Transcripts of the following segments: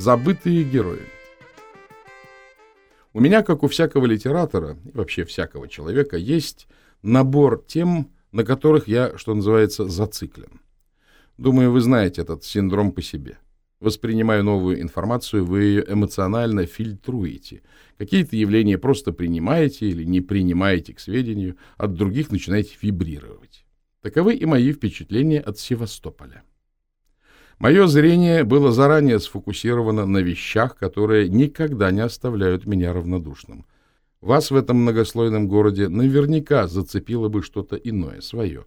Забытые герои. У меня, как у всякого литератора, и вообще всякого человека, есть набор тем, на которых я, что называется, зациклен. Думаю, вы знаете этот синдром по себе. Воспринимая новую информацию, вы ее эмоционально фильтруете. Какие-то явления просто принимаете или не принимаете к сведению, от других начинаете вибрировать. Таковы и мои впечатления от Севастополя. Мое зрение было заранее сфокусировано на вещах, которые никогда не оставляют меня равнодушным. Вас в этом многослойном городе наверняка зацепило бы что-то иное, свое.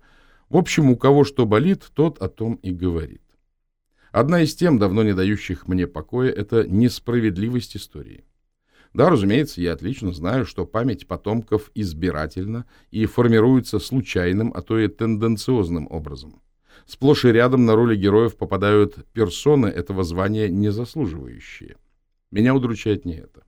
В общем, у кого что болит, тот о том и говорит. Одна из тем, давно не дающих мне покоя, это несправедливость истории. Да, разумеется, я отлично знаю, что память потомков избирательна и формируется случайным, а то и тенденциозным образом. Сплошь и рядом на роли героев попадают персоны этого звания не заслуживающие. Меня удручает не это.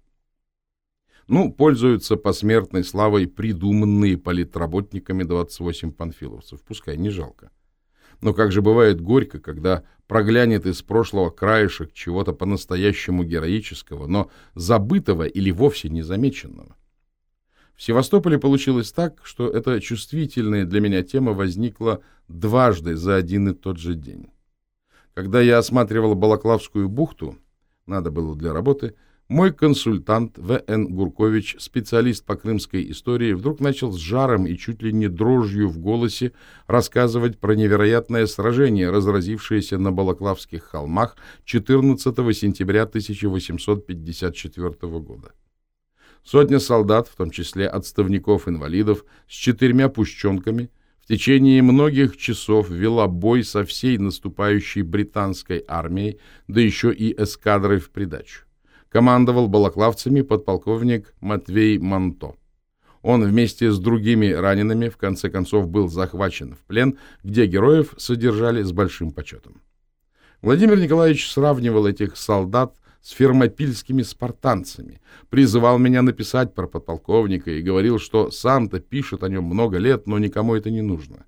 Ну, пользуются посмертной славой придуманные политработниками 28 панфиловцев. Пускай не жалко. Но как же бывает горько, когда проглянет из прошлого краешек чего-то по-настоящему героического, но забытого или вовсе незамеченного. В Севастополе получилось так, что эта чувствительная для меня тема возникла дважды за один и тот же день. Когда я осматривал Балаклавскую бухту, надо было для работы, мой консультант В.Н. Гуркович, специалист по крымской истории, вдруг начал с жаром и чуть ли не дрожью в голосе рассказывать про невероятное сражение, разразившееся на Балаклавских холмах 14 сентября 1854 года. Сотня солдат, в том числе отставников-инвалидов, с четырьмя пущенками, в течение многих часов вела бой со всей наступающей британской армией, да еще и эскадрой в придачу. Командовал балаклавцами подполковник Матвей Манто. Он вместе с другими ранеными в конце концов был захвачен в плен, где героев содержали с большим почетом. Владимир Николаевич сравнивал этих солдат с фермопильскими спартанцами, призывал меня написать про подполковника и говорил, что сам-то пишет о нем много лет, но никому это не нужно.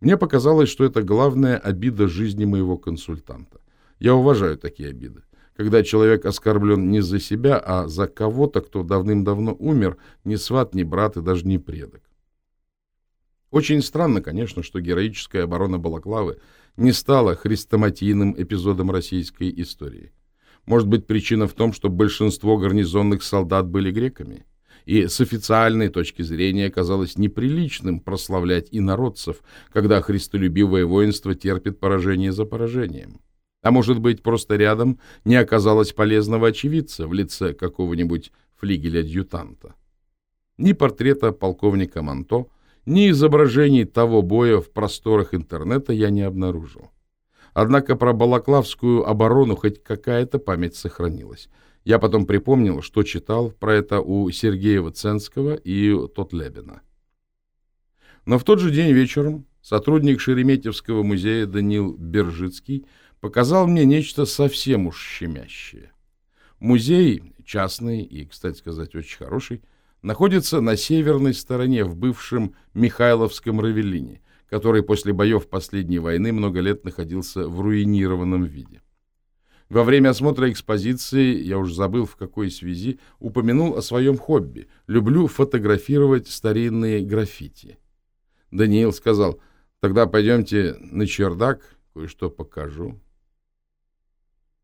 Мне показалось, что это главная обида жизни моего консультанта. Я уважаю такие обиды. Когда человек оскорблен не за себя, а за кого-то, кто давным-давно умер, ни сват, ни брат и даже не предок. Очень странно, конечно, что героическая оборона Балаклавы не стала хрестоматийным эпизодом российской истории. Может быть, причина в том, что большинство гарнизонных солдат были греками, и с официальной точки зрения казалось неприличным прославлять инородцев, когда христолюбивое воинство терпит поражение за поражением. А может быть, просто рядом не оказалось полезного очевидца в лице какого-нибудь флигеля-адъютанта. Ни портрета полковника Манто, ни изображений того боя в просторах интернета я не обнаружил. Однако про Балаклавскую оборону хоть какая-то память сохранилась. Я потом припомнил, что читал про это у Сергеева Ценского и Тотлебина. Но в тот же день вечером сотрудник Шереметьевского музея Данил Бержицкий показал мне нечто совсем уж щемящее. Музей, частный и, кстати сказать, очень хороший, находится на северной стороне в бывшем Михайловском Равелине – который после боев последней войны много лет находился в руинированном виде. Во время осмотра экспозиции, я уже забыл в какой связи, упомянул о своем хобби. Люблю фотографировать старинные граффити. Даниил сказал, тогда пойдемте на чердак, кое-что покажу.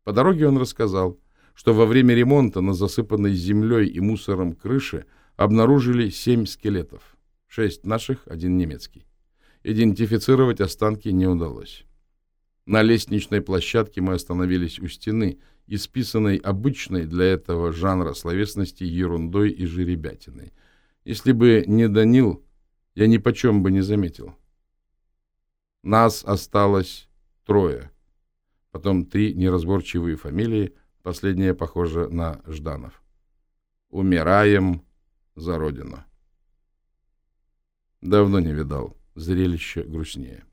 По дороге он рассказал, что во время ремонта на засыпанной землей и мусором крыше обнаружили семь скелетов. Шесть наших, один немецкий. Идентифицировать останки не удалось. На лестничной площадке мы остановились у стены, исписанной обычной для этого жанра словесности ерундой и жеребятиной. Если бы не Данил, я ни почем бы не заметил. Нас осталось трое. Потом три неразборчивые фамилии, последняя похожа на Жданов. Умираем за родину. Давно не видал зрелище грустнее.